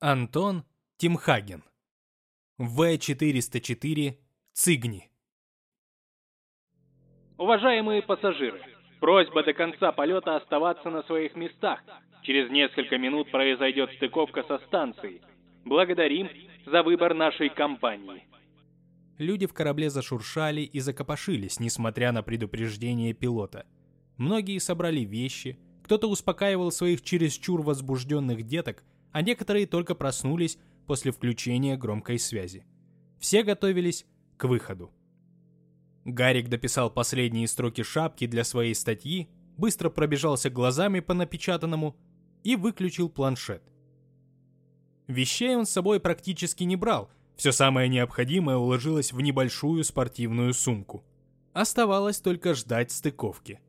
Антон Тимхаген. В-404 Цигни. Уважаемые пассажиры, просьба до конца полета оставаться на своих местах. Через несколько минут произойдет стыковка со станцией. Благодарим за выбор нашей компании. Люди в корабле зашуршали и закопошились, несмотря на предупреждение пилота. Многие собрали вещи, кто-то успокаивал своих чересчур возбужденных деток, а некоторые только проснулись после включения громкой связи. Все готовились к выходу. Гарик дописал последние строки шапки для своей статьи, быстро пробежался глазами по напечатанному и выключил планшет. Вещей он с собой практически не брал, все самое необходимое уложилось в небольшую спортивную сумку. Оставалось только ждать стыковки.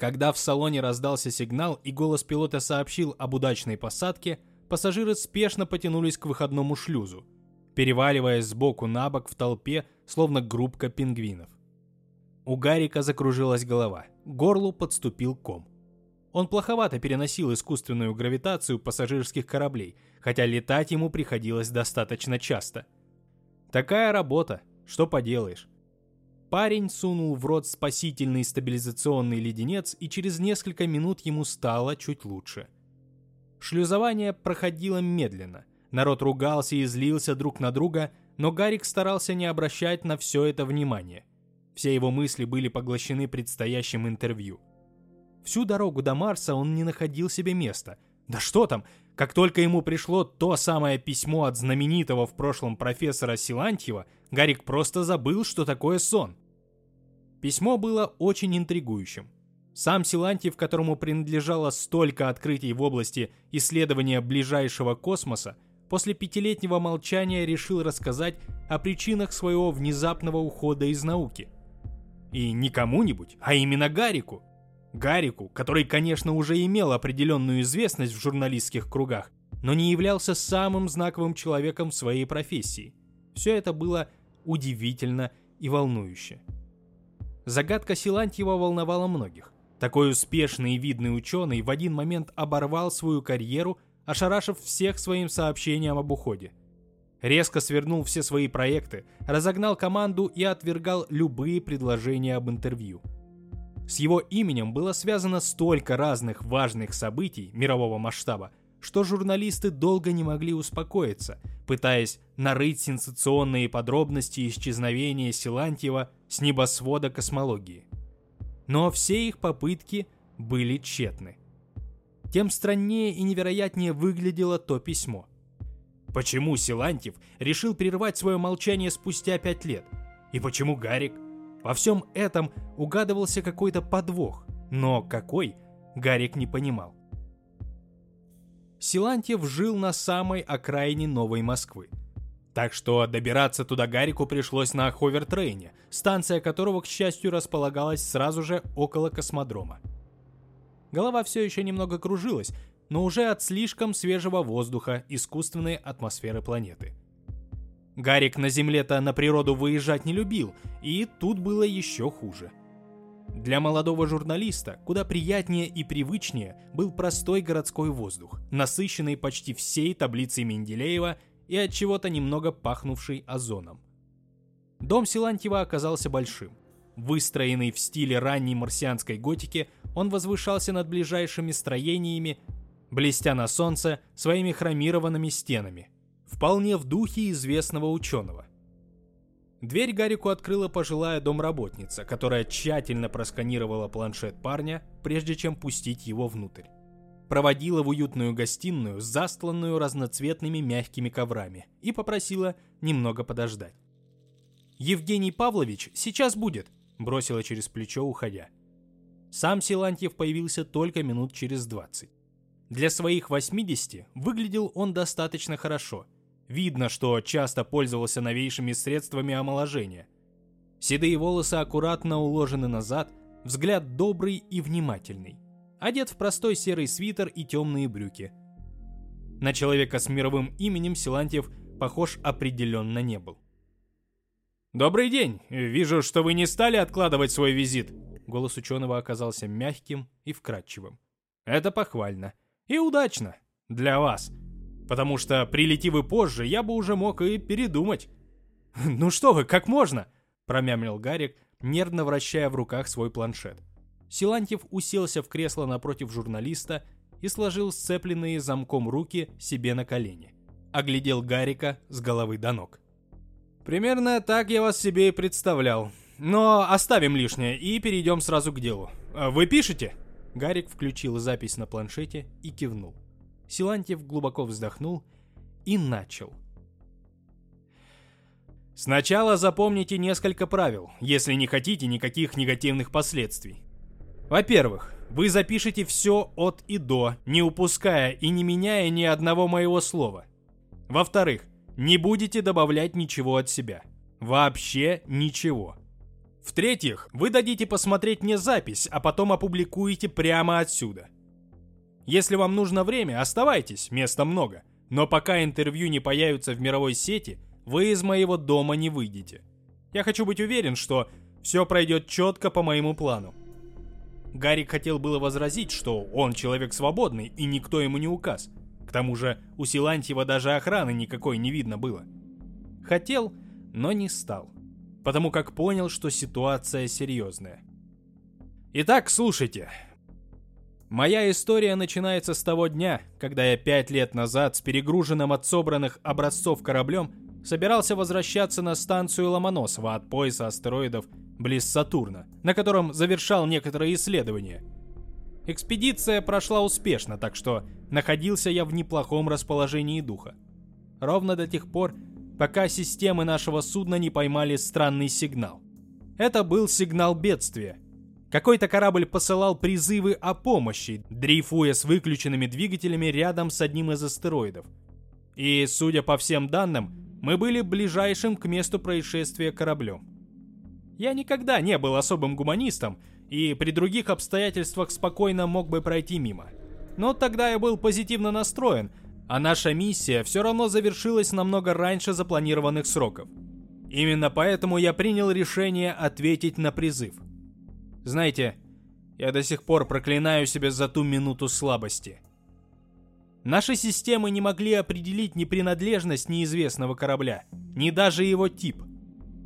Когда в салоне раздался сигнал и голос пилота сообщил об удачной посадке, пассажиры спешно потянулись к выходному шлюзу, переваливаясь сбоку на бок в толпе, словно группка пингвинов. У Гарика закружилась голова, горлу подступил ком. Он плоховато переносил искусственную гравитацию пассажирских кораблей, хотя летать ему приходилось достаточно часто. Такая работа, что поделаешь. Парень сунул в рот спасительный стабилизационный леденец, и через несколько минут ему стало чуть лучше. Шлюзование проходило медленно. Народ ругался и злился друг на друга, но Гарик старался не обращать на все это внимания. Все его мысли были поглощены предстоящим интервью. Всю дорогу до Марса он не находил себе места. Да что там, как только ему пришло то самое письмо от знаменитого в прошлом профессора Силантьева, Гарик просто забыл, что такое сон. Письмо было очень интригующим. Сам Силантьев, которому принадлежало столько открытий в области исследования ближайшего космоса, после пятилетнего молчания решил рассказать о причинах своего внезапного ухода из науки. И не кому-нибудь, а именно Гарику. Гарику, который, конечно, уже имел определенную известность в журналистских кругах, но не являлся самым знаковым человеком в своей профессии. Все это было удивительно и волнующе. Загадка Силантьева волновала многих. Такой успешный и видный ученый в один момент оборвал свою карьеру, ошарашив всех своим сообщением об уходе. Резко свернул все свои проекты, разогнал команду и отвергал любые предложения об интервью. С его именем было связано столько разных важных событий мирового масштаба, что журналисты долго не могли успокоиться, пытаясь нарыть сенсационные подробности исчезновения Силантьева с небосвода космологии. Но все их попытки были тщетны. Тем страннее и невероятнее выглядело то письмо. Почему Силантьев решил прервать свое молчание спустя пять лет? И почему Гарик? Во всем этом угадывался какой-то подвох, но какой, Гарик не понимал. Силантьев жил на самой окраине Новой Москвы. Так что добираться туда Гарику пришлось на ховертрейне, станция которого, к счастью, располагалась сразу же около космодрома. Голова все еще немного кружилась, но уже от слишком свежего воздуха искусственной атмосферы планеты. Гарик на Земле-то на природу выезжать не любил, и тут было еще хуже – для молодого журналиста куда приятнее и привычнее был простой городской воздух, насыщенный почти всей таблицей Менделеева и от чего-то немного пахнувший озоном. Дом Силантьева оказался большим. Выстроенный в стиле ранней марсианской готики, он возвышался над ближайшими строениями, блестя на солнце своими хромированными стенами, вполне в духе известного ученого. Дверь Гарику открыла пожилая домработница, которая тщательно просканировала планшет парня, прежде чем пустить его внутрь. Проводила в уютную гостиную, застланную разноцветными мягкими коврами, и попросила немного подождать. «Евгений Павлович сейчас будет», — бросила через плечо, уходя. Сам Силантьев появился только минут через двадцать. Для своих 80 выглядел он достаточно хорошо — Видно, что часто пользовался новейшими средствами омоложения. Седые волосы аккуратно уложены назад, взгляд добрый и внимательный. Одет в простой серый свитер и темные брюки. На человека с мировым именем Силантьев похож определенно не был. «Добрый день! Вижу, что вы не стали откладывать свой визит!» Голос ученого оказался мягким и вкрадчивым. «Это похвально. И удачно. Для вас. Потому что, прилети вы позже, я бы уже мог и передумать». «Ну что вы, как можно?» — промямлил Гарик, нервно вращая в руках свой планшет. Силантьев уселся в кресло напротив журналиста и сложил сцепленные замком руки себе на колени. Оглядел Гарика с головы до ног. «Примерно так я вас себе и представлял. Но оставим лишнее и перейдем сразу к делу. Вы пишете?» Гарик включил запись на планшете и кивнул. Силантьев глубоко вздохнул и начал. Сначала запомните несколько правил, если не хотите никаких негативных последствий. Во-первых, вы запишете все от и до, не упуская и не меняя ни одного моего слова. Во-вторых, не будете добавлять ничего от себя. Вообще ничего. В-третьих, вы дадите посмотреть мне запись, а потом опубликуете прямо отсюда. Если вам нужно время, оставайтесь, места много. Но пока интервью не появится в мировой сети, вы из моего дома не выйдете. Я хочу быть уверен, что все пройдет четко по моему плану. Гарик хотел было возразить, что он человек свободный и никто ему не указ. К тому же у Силантьева даже охраны никакой не видно было. Хотел, но не стал потому как понял, что ситуация серьезная. Итак, слушайте. Моя история начинается с того дня, когда я пять лет назад с перегруженным от собранных образцов кораблем собирался возвращаться на станцию Ломоносова от пояса астероидов близ Сатурна, на котором завершал некоторые исследования. Экспедиция прошла успешно, так что находился я в неплохом расположении духа. Ровно до тех пор, пока системы нашего судна не поймали странный сигнал. Это был сигнал бедствия. Какой-то корабль посылал призывы о помощи, дрейфуя с выключенными двигателями рядом с одним из астероидов. И, судя по всем данным, мы были ближайшим к месту происшествия кораблем. Я никогда не был особым гуманистом, и при других обстоятельствах спокойно мог бы пройти мимо. Но тогда я был позитивно настроен, а наша миссия все равно завершилась намного раньше запланированных сроков. Именно поэтому я принял решение ответить на призыв. Знаете, я до сих пор проклинаю себя за ту минуту слабости. Наши системы не могли определить ни принадлежность неизвестного корабля, ни даже его тип.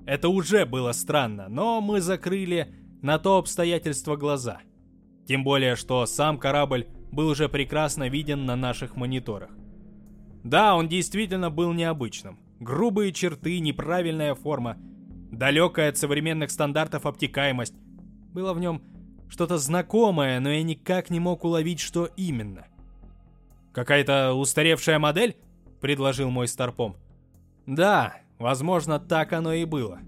Это уже было странно, но мы закрыли на то обстоятельство глаза. Тем более, что сам корабль был уже прекрасно виден на наших мониторах. Да, он действительно был необычным. Грубые черты, неправильная форма, далекая от современных стандартов обтекаемость. Было в нем что-то знакомое, но я никак не мог уловить, что именно. «Какая-то устаревшая модель?» — предложил мой старпом. «Да, возможно, так оно и было».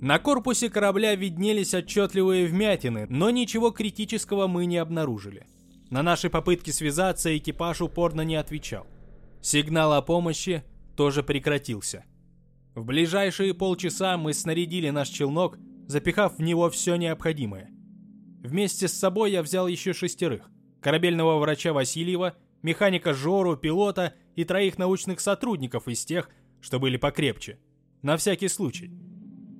На корпусе корабля виднелись отчетливые вмятины, но ничего критического мы не обнаружили. На наши попытки связаться экипаж упорно не отвечал. Сигнал о помощи тоже прекратился. В ближайшие полчаса мы снарядили наш челнок, запихав в него все необходимое. Вместе с собой я взял еще шестерых. Корабельного врача Васильева, механика Жору, пилота и троих научных сотрудников из тех, что были покрепче. На всякий случай.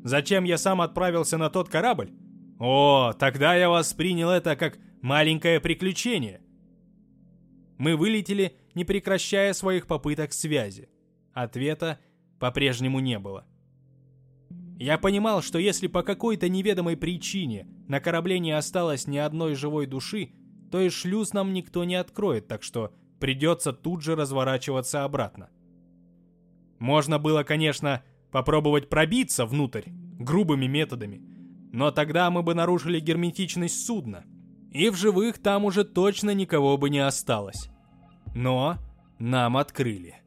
Зачем я сам отправился на тот корабль? О, тогда я воспринял это как маленькое приключение. Мы вылетели не прекращая своих попыток связи. Ответа по-прежнему не было. Я понимал, что если по какой-то неведомой причине на корабле не осталось ни одной живой души, то и шлюз нам никто не откроет, так что придется тут же разворачиваться обратно. Можно было, конечно, попробовать пробиться внутрь грубыми методами, но тогда мы бы нарушили герметичность судна, и в живых там уже точно никого бы не осталось. Но нам открыли.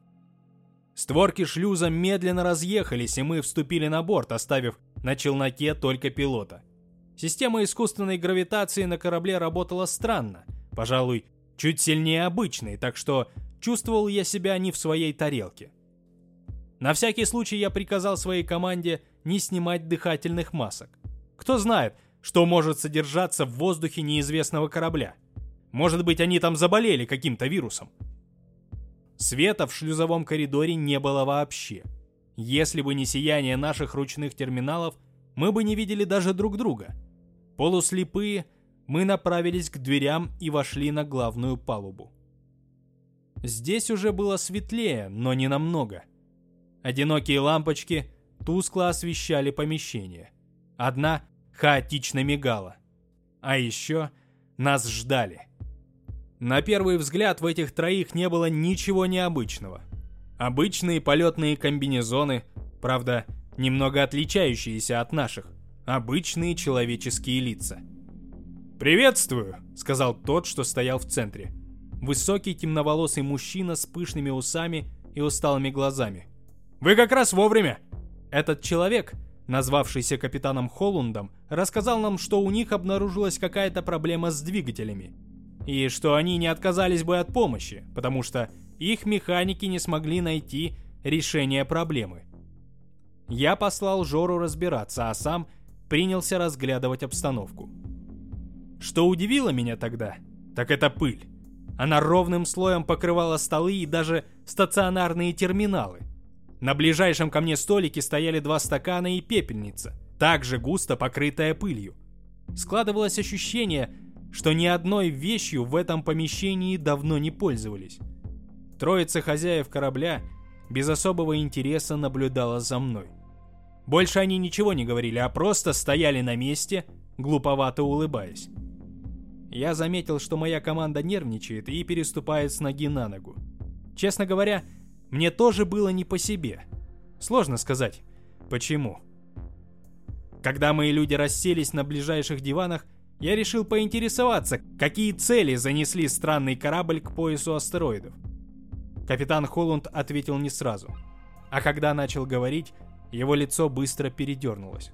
Створки шлюза медленно разъехались, и мы вступили на борт, оставив на челноке только пилота. Система искусственной гравитации на корабле работала странно, пожалуй, чуть сильнее обычной, так что чувствовал я себя не в своей тарелке. На всякий случай я приказал своей команде не снимать дыхательных масок. Кто знает, что может содержаться в воздухе неизвестного корабля. Может быть, они там заболели каким-то вирусом. Света в шлюзовом коридоре не было вообще. Если бы не сияние наших ручных терминалов, мы бы не видели даже друг друга. Полуслепые, мы направились к дверям и вошли на главную палубу. Здесь уже было светлее, но не намного. Одинокие лампочки тускло освещали помещение. Одна хаотично мигала. А еще нас ждали. На первый взгляд в этих троих не было ничего необычного. Обычные полетные комбинезоны, правда, немного отличающиеся от наших. Обычные человеческие лица. «Приветствую», — сказал тот, что стоял в центре. Высокий темноволосый мужчина с пышными усами и усталыми глазами. «Вы как раз вовремя!» Этот человек, назвавшийся капитаном Холландом, рассказал нам, что у них обнаружилась какая-то проблема с двигателями. И что они не отказались бы от помощи, потому что их механики не смогли найти решение проблемы. Я послал Жору разбираться, а сам принялся разглядывать обстановку. Что удивило меня тогда, так это пыль. Она ровным слоем покрывала столы и даже стационарные терминалы. На ближайшем ко мне столике стояли два стакана и пепельница, также густо покрытая пылью. Складывалось ощущение, что ни одной вещью в этом помещении давно не пользовались. Троица хозяев корабля без особого интереса наблюдала за мной. Больше они ничего не говорили, а просто стояли на месте, глуповато улыбаясь. Я заметил, что моя команда нервничает и переступает с ноги на ногу. Честно говоря, мне тоже было не по себе. Сложно сказать, почему. Когда мои люди расселись на ближайших диванах, я решил поинтересоваться, какие цели занесли странный корабль к поясу астероидов. Капитан Холланд ответил не сразу. А когда начал говорить, его лицо быстро передернулось.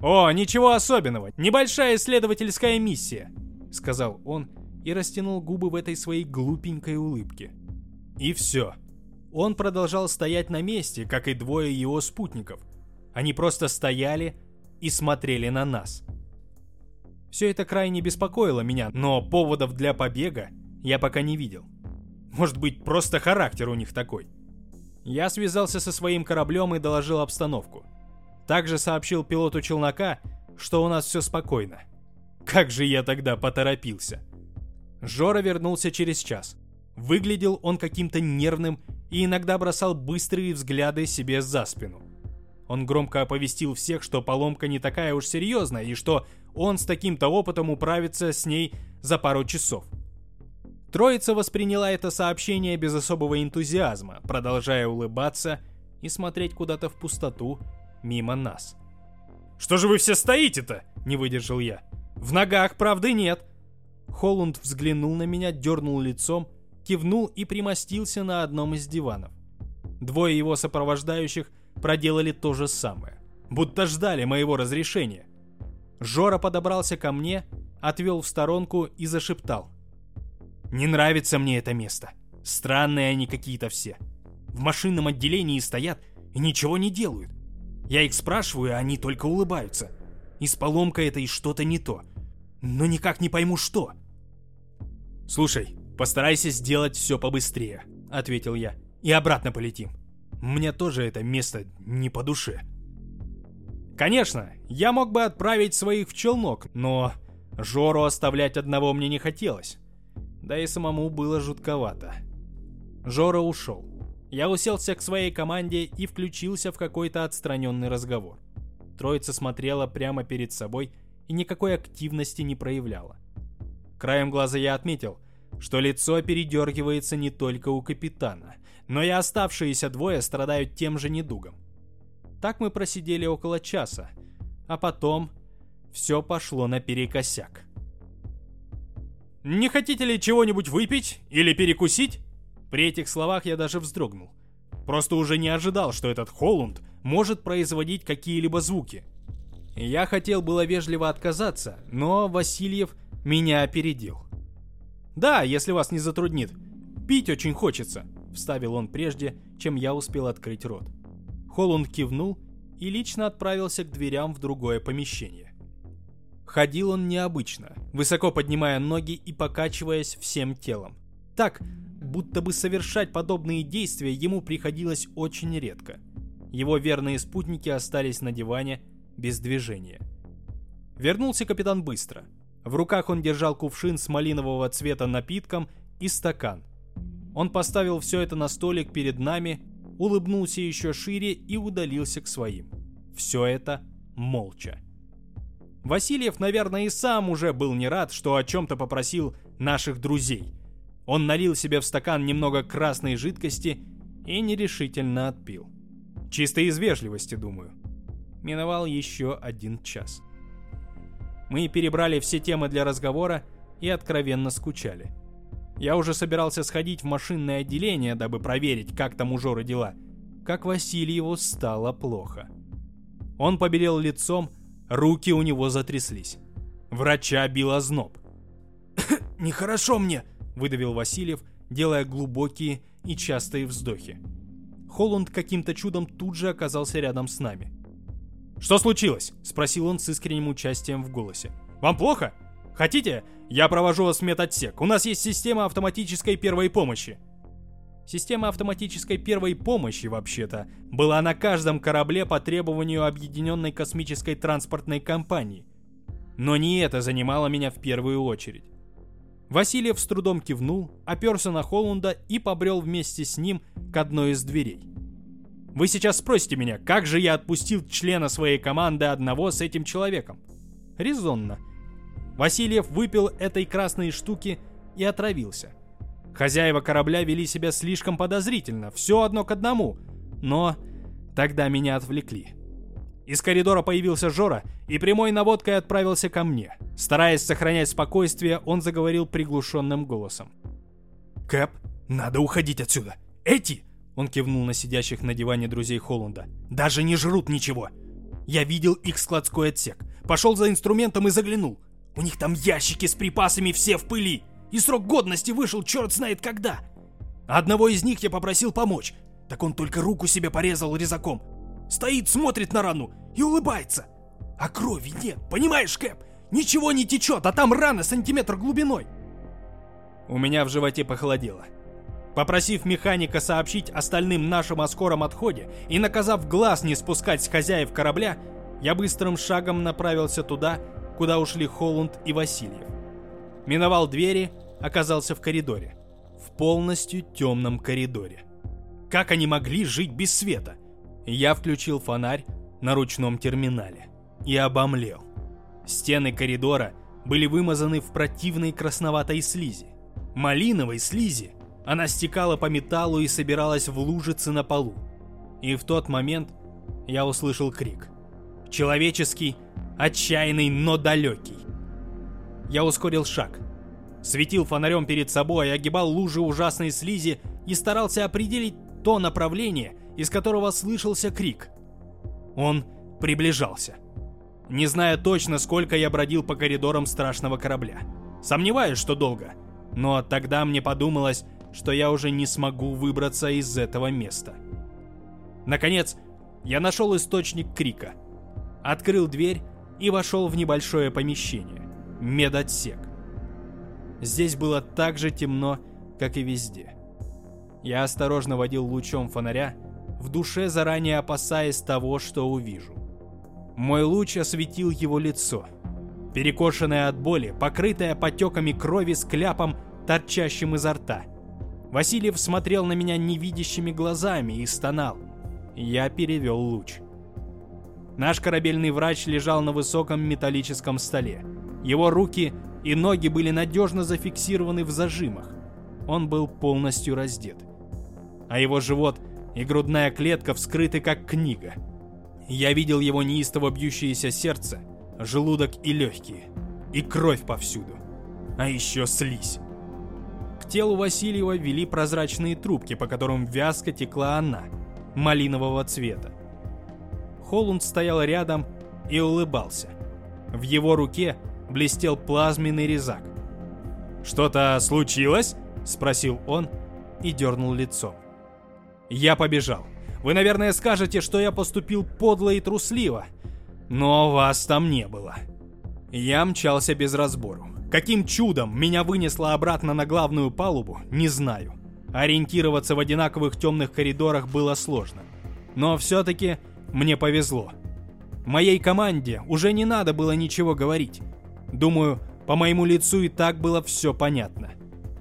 «О, ничего особенного, небольшая исследовательская миссия», — сказал он и растянул губы в этой своей глупенькой улыбке. И все. Он продолжал стоять на месте, как и двое его спутников. Они просто стояли и смотрели на нас. Все это крайне беспокоило меня, но поводов для побега я пока не видел. Может быть, просто характер у них такой. Я связался со своим кораблем и доложил обстановку. Также сообщил пилоту челнока, что у нас все спокойно. Как же я тогда поторопился. Жора вернулся через час. Выглядел он каким-то нервным и иногда бросал быстрые взгляды себе за спину. Он громко оповестил всех, что поломка не такая уж серьезная и что он с таким-то опытом управится с ней за пару часов. Троица восприняла это сообщение без особого энтузиазма, продолжая улыбаться и смотреть куда-то в пустоту мимо нас. «Что же вы все стоите-то?» – не выдержал я. «В ногах правды нет». Холланд взглянул на меня, дернул лицом, кивнул и примостился на одном из диванов. Двое его сопровождающих проделали то же самое, будто ждали моего разрешения. Жора подобрался ко мне, отвел в сторонку и зашептал – не нравится мне это место. Странные они какие-то все. В машинном отделении стоят и ничего не делают. Я их спрашиваю, а они только улыбаются. И с поломкой это и что-то не то. Но никак не пойму, что. «Слушай, постарайся сделать все побыстрее», — ответил я. «И обратно полетим. Мне тоже это место не по душе». Конечно, я мог бы отправить своих в челнок, но Жору оставлять одного мне не хотелось да и самому было жутковато. Жора ушел. Я уселся к своей команде и включился в какой-то отстраненный разговор. Троица смотрела прямо перед собой и никакой активности не проявляла. Краем глаза я отметил, что лицо передергивается не только у капитана, но и оставшиеся двое страдают тем же недугом. Так мы просидели около часа, а потом все пошло наперекосяк. «Не хотите ли чего-нибудь выпить или перекусить?» При этих словах я даже вздрогнул. Просто уже не ожидал, что этот Холланд может производить какие-либо звуки. Я хотел было вежливо отказаться, но Васильев меня опередил. «Да, если вас не затруднит. Пить очень хочется», — вставил он прежде, чем я успел открыть рот. Холланд кивнул и лично отправился к дверям в другое помещение. Ходил он необычно, высоко поднимая ноги и покачиваясь всем телом. Так, будто бы совершать подобные действия ему приходилось очень редко. Его верные спутники остались на диване без движения. Вернулся капитан быстро. В руках он держал кувшин с малинового цвета напитком и стакан. Он поставил все это на столик перед нами, улыбнулся еще шире и удалился к своим. Все это молча. Васильев, наверное, и сам уже был не рад, что о чем-то попросил наших друзей. Он налил себе в стакан немного красной жидкости и нерешительно отпил. Чисто из вежливости, думаю. Миновал еще один час. Мы перебрали все темы для разговора и откровенно скучали. Я уже собирался сходить в машинное отделение, дабы проверить, как там у Жоры дела, как Васильеву стало плохо. Он побелел лицом, руки у него затряслись. Врача бил озноб. «Нехорошо мне!» — выдавил Васильев, делая глубокие и частые вздохи. Холланд каким-то чудом тут же оказался рядом с нами. «Что случилось?» — спросил он с искренним участием в голосе. «Вам плохо? Хотите, я провожу вас в медотсек. У нас есть система автоматической первой помощи». Система автоматической первой помощи, вообще-то, была на каждом корабле по требованию Объединенной космической транспортной компании. Но не это занимало меня в первую очередь. Васильев с трудом кивнул, оперся на Холланда и побрел вместе с ним к одной из дверей. Вы сейчас спросите меня, как же я отпустил члена своей команды одного с этим человеком? Резонно. Васильев выпил этой красной штуки и отравился. Хозяева корабля вели себя слишком подозрительно, все одно к одному. Но тогда меня отвлекли. Из коридора появился Жора и прямой наводкой отправился ко мне. Стараясь сохранять спокойствие, он заговорил приглушенным голосом. «Кэп, надо уходить отсюда! Эти!» Он кивнул на сидящих на диване друзей Холланда. «Даже не жрут ничего! Я видел их складской отсек. Пошел за инструментом и заглянул. У них там ящики с припасами все в пыли. И срок годности вышел черт знает когда. Одного из них я попросил помочь. Так он только руку себе порезал резаком. Стоит, смотрит на рану и улыбается. А крови нет, понимаешь, Кэп? Ничего не течет, а там рана сантиметр глубиной. У меня в животе похолодело. Попросив механика сообщить остальным нашим о скором отходе и наказав глаз не спускать с хозяев корабля, я быстрым шагом направился туда, куда ушли Холланд и Васильев. Миновал двери, оказался в коридоре. В полностью темном коридоре. Как они могли жить без света? Я включил фонарь на ручном терминале и обомлел. Стены коридора были вымазаны в противной красноватой слизи. Малиновой слизи. Она стекала по металлу и собиралась в лужицы на полу. И в тот момент я услышал крик. Человеческий, отчаянный, но далекий. Я ускорил шаг. Светил фонарем перед собой, огибал лужи ужасной слизи и старался определить то направление, из которого слышался крик. Он приближался. Не зная точно, сколько я бродил по коридорам страшного корабля. Сомневаюсь, что долго. Но тогда мне подумалось, что я уже не смогу выбраться из этого места. Наконец, я нашел источник крика. Открыл дверь и вошел в небольшое помещение. Медотсек. Здесь было так же темно, как и везде. Я осторожно водил лучом фонаря, в душе заранее опасаясь того, что увижу. Мой луч осветил его лицо. Перекошенное от боли, покрытое потеками крови с кляпом, торчащим изо рта. Васильев смотрел на меня невидящими глазами и стонал. Я перевел луч. Наш корабельный врач лежал на высоком металлическом столе. Его руки и ноги были надежно зафиксированы в зажимах. Он был полностью раздет. А его живот и грудная клетка вскрыты как книга. Я видел его неистово бьющееся сердце, желудок и легкие, и кровь повсюду. А еще слизь. К телу Васильева вели прозрачные трубки, по которым вязко текла она, малинового цвета. Холланд стоял рядом и улыбался. В его руке блестел плазменный резак. «Что-то случилось?» — спросил он и дернул лицо. Я побежал. Вы, наверное, скажете, что я поступил подло и трусливо. Но вас там не было. Я мчался без разбору. Каким чудом меня вынесло обратно на главную палубу, не знаю. Ориентироваться в одинаковых темных коридорах было сложно. Но все-таки мне повезло. Моей команде уже не надо было ничего говорить. Думаю, по моему лицу и так было все понятно.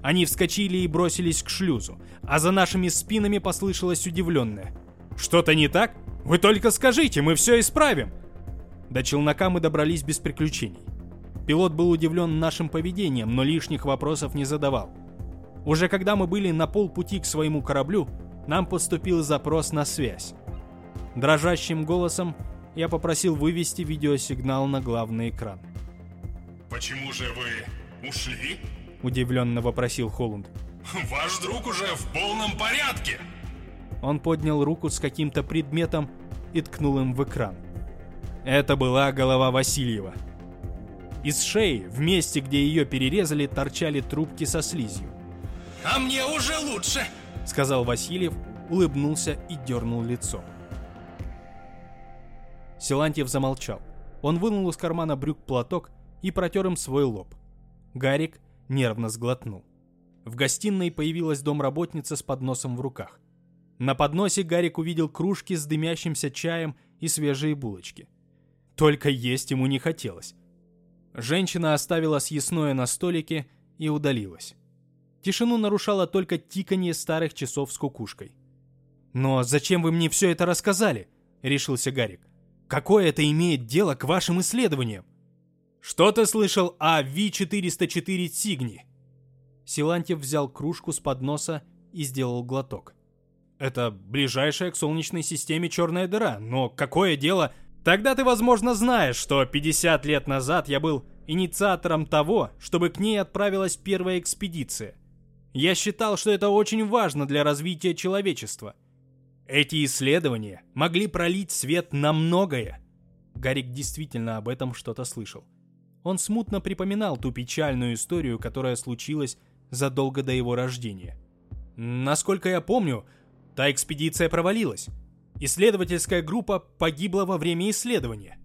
Они вскочили и бросились к шлюзу, а за нашими спинами послышалось удивленное. «Что-то не так? Вы только скажите, мы все исправим!» До челнока мы добрались без приключений. Пилот был удивлен нашим поведением, но лишних вопросов не задавал. Уже когда мы были на полпути к своему кораблю, нам поступил запрос на связь. Дрожащим голосом я попросил вывести видеосигнал на главный экран. «Почему же вы ушли?» — удивленно вопросил Холланд. «Ваш друг уже в полном порядке!» Он поднял руку с каким-то предметом и ткнул им в экран. Это была голова Васильева. Из шеи, в месте, где ее перерезали, торчали трубки со слизью. «А мне уже лучше!» — сказал Васильев, улыбнулся и дернул лицо. Силантьев замолчал. Он вынул из кармана брюк платок и протер им свой лоб. Гарик нервно сглотнул. В гостиной появилась домработница с подносом в руках. На подносе Гарик увидел кружки с дымящимся чаем и свежие булочки. Только есть ему не хотелось. Женщина оставила съестное на столике и удалилась. Тишину нарушало только тиканье старых часов с кукушкой. «Но зачем вы мне все это рассказали?» — решился Гарик. «Какое это имеет дело к вашим исследованиям?» «Что ты слышал о Ви-404 Сигни?» Силантьев взял кружку с подноса и сделал глоток. «Это ближайшая к Солнечной системе черная дыра, но какое дело...» «Тогда ты, возможно, знаешь, что 50 лет назад я был инициатором того, чтобы к ней отправилась первая экспедиция. Я считал, что это очень важно для развития человечества. Эти исследования могли пролить свет на многое». Гарик действительно об этом что-то слышал. Он смутно припоминал ту печальную историю, которая случилась задолго до его рождения. Насколько я помню, та экспедиция провалилась. Исследовательская группа погибла во время исследования.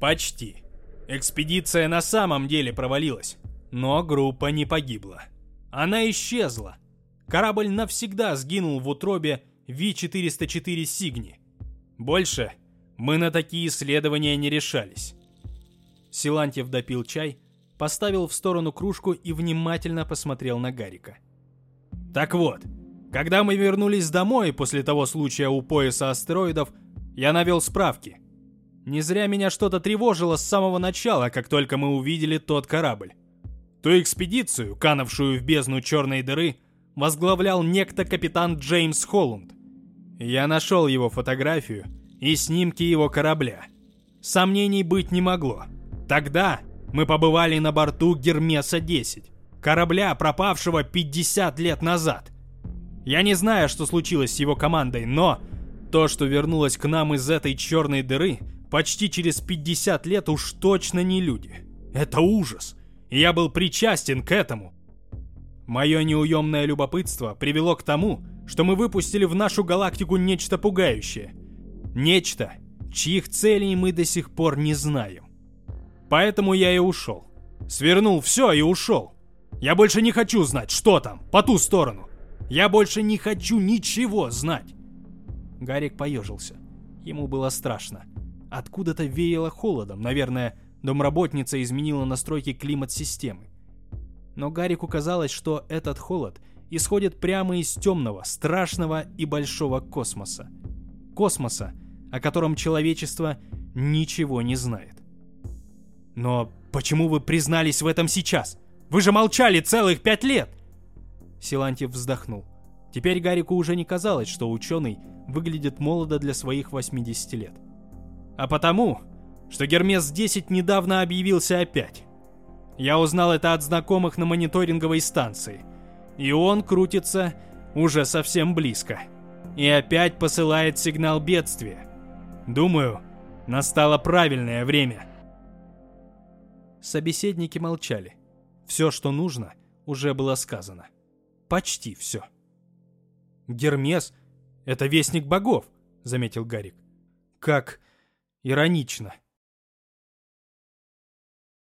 Почти. Экспедиция на самом деле провалилась, но группа не погибла. Она исчезла. Корабль навсегда сгинул в утробе Ви-404 Сигни. Больше мы на такие исследования не решались. Силантьев допил чай, поставил в сторону кружку и внимательно посмотрел на Гарика. «Так вот, когда мы вернулись домой после того случая у пояса астероидов, я навел справки. Не зря меня что-то тревожило с самого начала, как только мы увидели тот корабль. Ту экспедицию, канавшую в бездну черной дыры, возглавлял некто капитан Джеймс Холланд. Я нашел его фотографию и снимки его корабля. Сомнений быть не могло. Тогда мы побывали на борту Гермеса-10, корабля, пропавшего 50 лет назад. Я не знаю, что случилось с его командой, но то, что вернулось к нам из этой черной дыры, почти через 50 лет уж точно не люди. Это ужас. Я был причастен к этому. Мое неуемное любопытство привело к тому, что мы выпустили в нашу галактику нечто пугающее. Нечто, чьих целей мы до сих пор не знаем. Поэтому я и ушел. Свернул все и ушел. Я больше не хочу знать, что там, по ту сторону. Я больше не хочу ничего знать. Гарик поежился. Ему было страшно. Откуда-то веяло холодом. Наверное, домработница изменила настройки климат-системы. Но Гарику казалось, что этот холод исходит прямо из темного, страшного и большого космоса. Космоса, о котором человечество ничего не знает. Но почему вы признались в этом сейчас? Вы же молчали целых пять лет!» Силантьев вздохнул. Теперь Гарику уже не казалось, что ученый выглядит молодо для своих 80 лет. А потому, что Гермес-10 недавно объявился опять. Я узнал это от знакомых на мониторинговой станции. И он крутится уже совсем близко. И опять посылает сигнал бедствия. Думаю, настало правильное время. Собеседники молчали. Все, что нужно, уже было сказано. Почти все. «Гермес — это вестник богов», — заметил Гарик. «Как иронично»,